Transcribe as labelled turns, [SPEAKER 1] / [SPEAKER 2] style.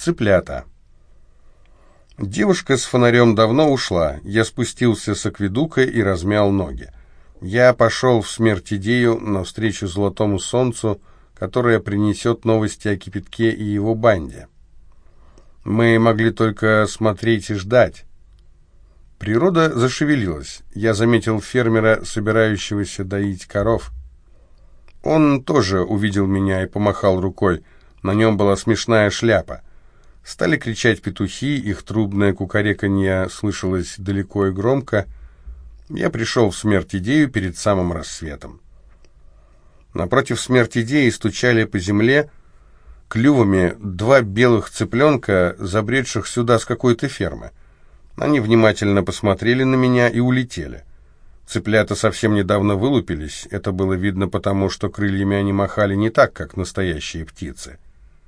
[SPEAKER 1] Цыплята. Девушка с фонарем давно ушла. Я спустился с акведука и размял ноги. Я пошел в смерть идею навстречу золотому солнцу, которое принесет новости о кипятке и его банде. Мы могли только смотреть и ждать. Природа зашевелилась. Я заметил фермера, собирающегося доить коров. Он тоже увидел меня и помахал рукой. На нем была смешная шляпа. Стали кричать петухи, их трубное кукареканье слышалось далеко и громко. Я пришел в смерть идею перед самым рассветом. Напротив смерть идеи стучали по земле клювами два белых цыпленка, забредших сюда с какой-то фермы. Они внимательно посмотрели на меня и улетели. Цыплята совсем недавно вылупились, это было видно потому, что крыльями они махали не так, как настоящие птицы.